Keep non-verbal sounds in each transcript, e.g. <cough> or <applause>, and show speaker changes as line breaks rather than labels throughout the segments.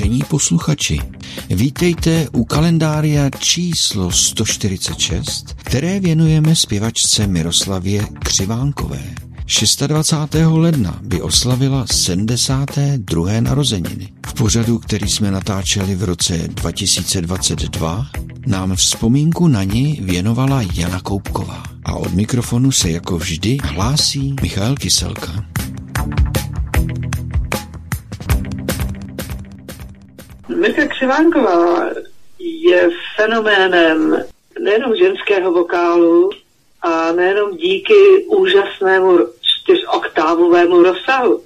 Vážení posluchači, vítejte u kalendária číslo 146, které věnujeme zpěvačce Miroslavě Křivánkové. 26. ledna by oslavila 72. narozeniny. V pořadu, který jsme natáčeli v roce 2022, nám vzpomínku na ní věnovala Jana Koupková. A od mikrofonu se jako vždy hlásí Michal Kyselka.
Mirka Křivánková je fenoménem nejenom ženského vokálu a nejenom díky úžasnému čtyřoktávovému rozsahu,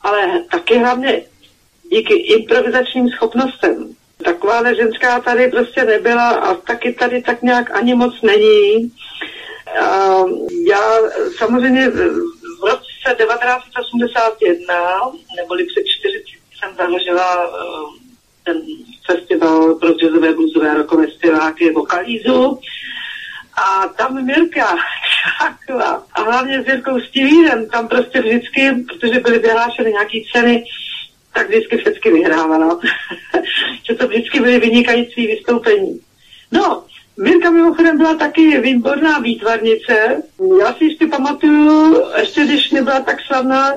ale taky hlavně díky improvizačním schopnostem. Taková ženská tady prostě nebyla a taky tady tak nějak ani moc není. A já samozřejmě v roce 1981, neboli před 40 jsem založila eh, ten festival pro jazzové, bluesové, rokové zpěváky Vokalízu. A tam Mirka Šáková a hlavně s Jirkou Stivírem, tam prostě vždycky, protože byly vyhlášeny nějaké ceny, tak vždycky všechny vyhrávala. <laughs> že to vždycky byly vynikající vystoupení. No, Mirka mimochodem byla taky výborná výtvarnice. Já si ještě pamatuju, ještě když nebyla tak slavná,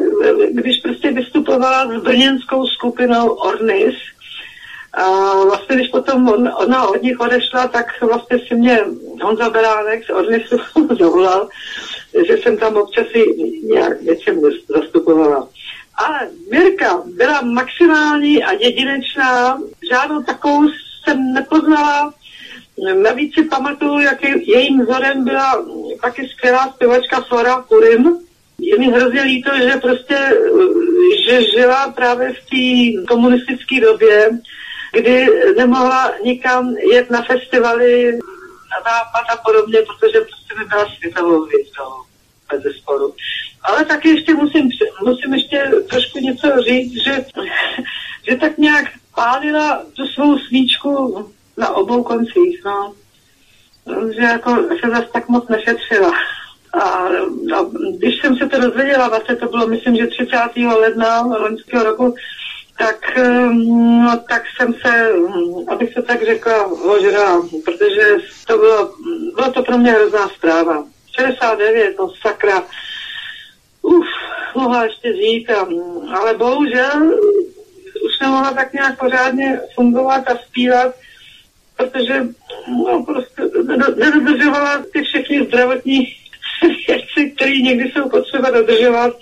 když prostě vystupovala s brněnskou skupinou Ornis, a vlastně, když potom on, ona od nich odešla, tak vlastně si mě Honza Beránek z Ornisu <laughs> zavolal, že jsem tam občas i nějak něčem zastupovala. Ale Mirka byla maximální a jedinečná, žádnou takovou jsem nepoznala. Navíc si pamatuju, jak jejím vzorem byla taky skvělá zpěvačka Flora Purim. Je mi hrozně líto, že prostě, že žila právě v té komunistické době, kdy nemohla nikam jet na festivaly na západ a podobně, protože prostě nebyla světovou hvězdou bez sporu. Ale taky ještě musím, musím ještě trošku něco říct, že, že tak nějak pálila tu svou svíčku na obou koncích, no. Že jako se zase tak moc nešetřila. A, a když jsem se to dozvěděla, vlastně to bylo, myslím, že 30. ledna loňského roku, tak, no, tak jsem se, abych se tak řekla, ožrala, protože to bylo, bylo to pro mě hrozná zpráva. 69, no sakra, uf, mohla ještě žít, a, ale bohužel už nemohla tak nějak pořádně fungovat a zpívat, protože no, prostě nedodržovala ty všechny zdravotní <laughs> věci, které někdy jsou potřeba dodržovat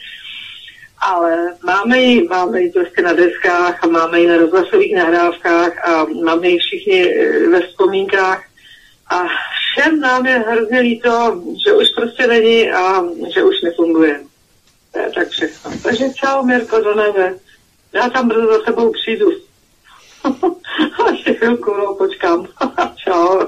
ale máme ji, máme ji prostě na deskách a máme ji na rozhlasových nahrávkách a máme ji všichni eh, ve vzpomínkách a všem nám je hrozně líto, že už prostě není a že už nefunguje. To je tak všechno. Takže čau, Mirko, do nebe. Já tam brzo za sebou přijdu. <laughs> A ještě chvilku, no, počkám. <laughs> čau.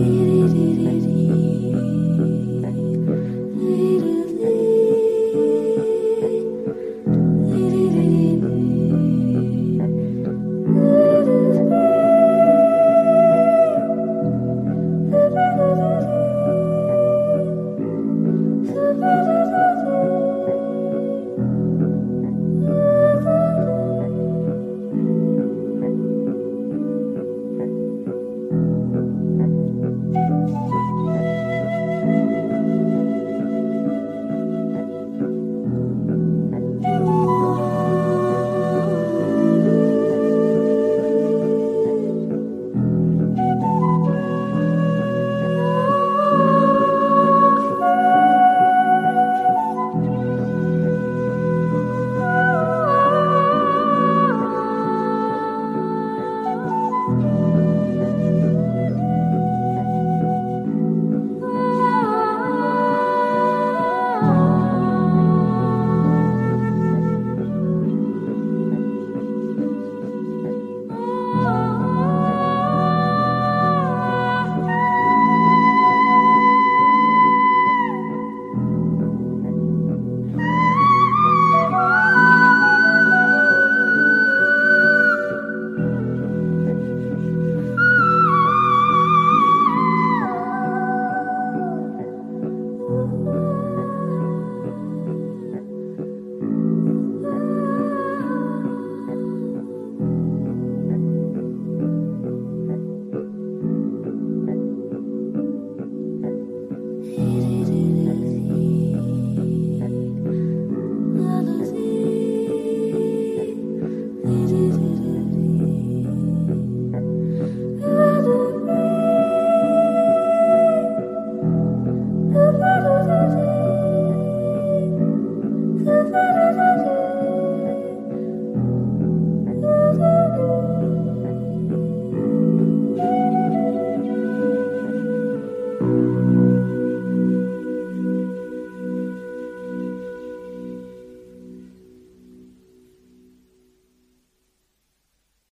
You.